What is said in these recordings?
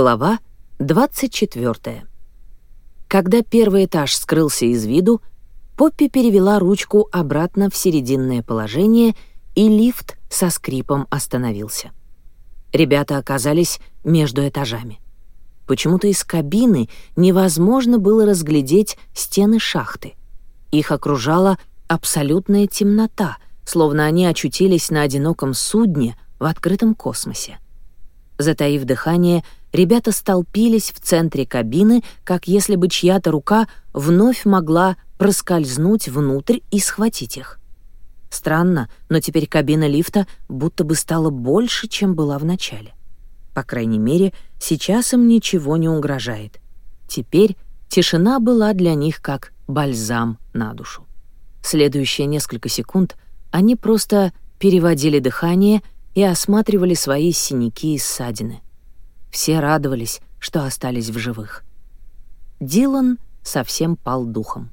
Глава 24. Когда первый этаж скрылся из виду, Поппи перевела ручку обратно в серединное положение, и лифт со скрипом остановился. Ребята оказались между этажами. Почему-то из кабины невозможно было разглядеть стены шахты. Их окружала абсолютная темнота, словно они очутились на одиноком судне в открытом космосе. Затаив дыхание, Ребята столпились в центре кабины, как если бы чья-то рука вновь могла проскользнуть внутрь и схватить их. Странно, но теперь кабина лифта будто бы стала больше, чем была в начале. По крайней мере, сейчас им ничего не угрожает. Теперь тишина была для них как бальзам на душу. Следующие несколько секунд они просто переводили дыхание и осматривали свои синяки и ссадины — все радовались, что остались в живых. Дилан совсем пал духом.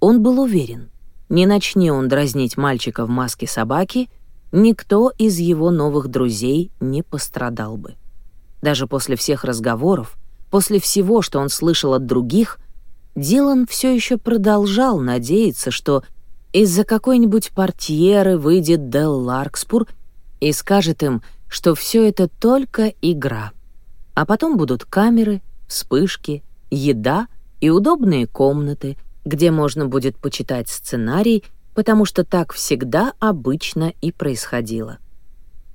Он был уверен, не начни он дразнить мальчика в маске собаки, никто из его новых друзей не пострадал бы. Даже после всех разговоров, после всего, что он слышал от других, Дилан все еще продолжал надеяться, что из-за какой-нибудь портьеры выйдет Дел Ларкспур и скажет им, что все это только игра — а потом будут камеры, вспышки, еда и удобные комнаты, где можно будет почитать сценарий, потому что так всегда обычно и происходило.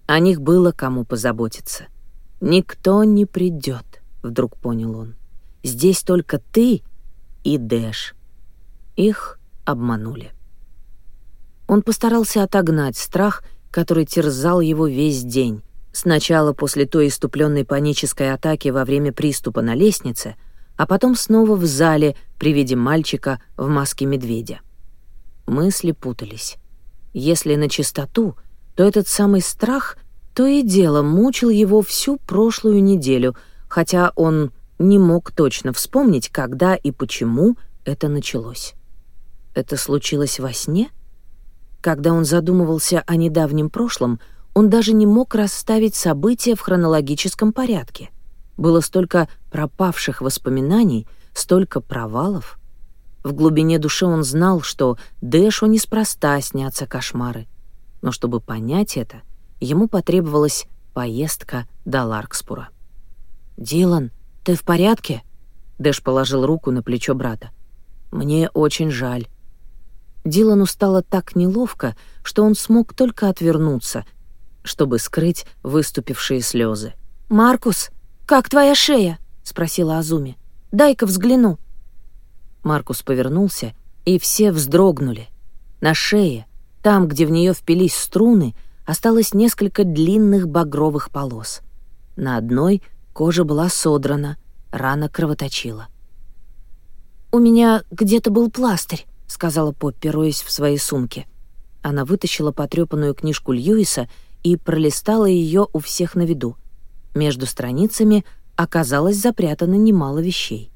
О них было кому позаботиться. «Никто не придет», — вдруг понял он. «Здесь только ты и Дэш». Их обманули. Он постарался отогнать страх, который терзал его весь день, Сначала после той иступленной панической атаки во время приступа на лестнице, а потом снова в зале при виде мальчика в маске медведя. Мысли путались. Если на чистоту, то этот самый страх то и дело мучил его всю прошлую неделю, хотя он не мог точно вспомнить, когда и почему это началось. Это случилось во сне? Когда он задумывался о недавнем прошлом — он даже не мог расставить события в хронологическом порядке. Было столько пропавших воспоминаний, столько провалов. В глубине души он знал, что Дэшу неспроста снятся кошмары. Но чтобы понять это, ему потребовалась поездка до Ларкспура. «Дилан, ты в порядке?» Дэш положил руку на плечо брата. «Мне очень жаль». Дилану стало так неловко, что он смог только отвернуться, чтобы скрыть выступившие слезы. «Маркус, как твоя шея?» — спросила Азуми. «Дай-ка взгляну». Маркус повернулся, и все вздрогнули. На шее, там, где в нее впились струны, осталось несколько длинных багровых полос. На одной кожа была содрана, рана кровоточила. «У меня где-то был пластырь», — сказала Поппи, роясь в своей сумке. Она вытащила потрепанную книжку Льюиса и пролистала ее у всех на виду. Между страницами оказалось запрятано немало вещей.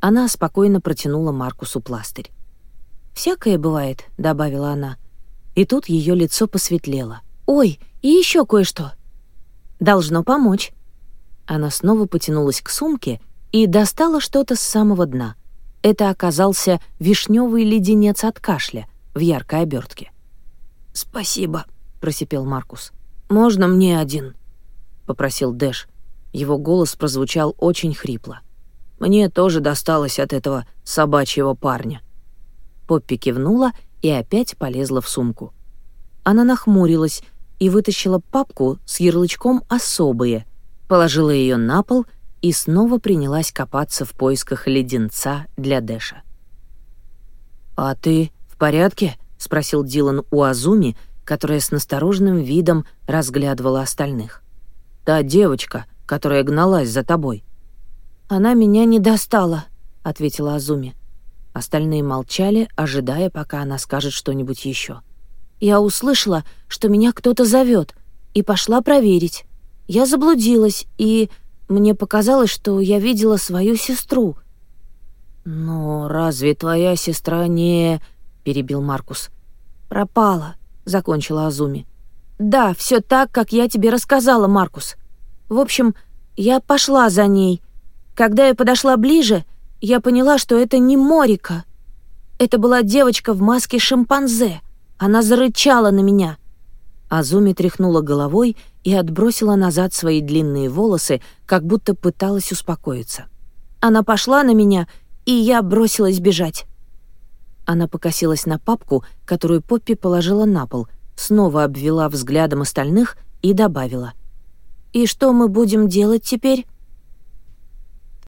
Она спокойно протянула Маркусу пластырь. «Всякое бывает», — добавила она. И тут ее лицо посветлело. «Ой, и еще кое-что!» «Должно помочь!» Она снова потянулась к сумке и достала что-то с самого дна. Это оказался вишневый леденец от кашля в яркой обертке. «Спасибо», просипел Маркус. «Можно мне один?» — попросил Дэш. Его голос прозвучал очень хрипло. «Мне тоже досталось от этого собачьего парня». Поппи кивнула и опять полезла в сумку. Она нахмурилась и вытащила папку с ярлычком «Особые», положила ее на пол и снова принялась копаться в поисках леденца для Дэша. «А ты в порядке?» — спросил Дилан у Азуми, — которая с настороженным видом разглядывала остальных. «Та девочка, которая гналась за тобой». «Она меня не достала», — ответила Азуми. Остальные молчали, ожидая, пока она скажет что-нибудь еще. «Я услышала, что меня кто-то зовет, и пошла проверить. Я заблудилась, и мне показалось, что я видела свою сестру». «Но разве твоя сестра не...» — перебил Маркус. «Пропала», — закончила Азуми. «Да, все так, как я тебе рассказала, Маркус. В общем, я пошла за ней. Когда я подошла ближе, я поняла, что это не Морика. Это была девочка в маске шимпанзе. Она зарычала на меня». Азуми тряхнула головой и отбросила назад свои длинные волосы, как будто пыталась успокоиться. Она пошла на меня, и я бросилась бежать. Она покосилась на папку, которую Поппи положила на пол, снова обвела взглядом остальных и добавила. «И что мы будем делать теперь?»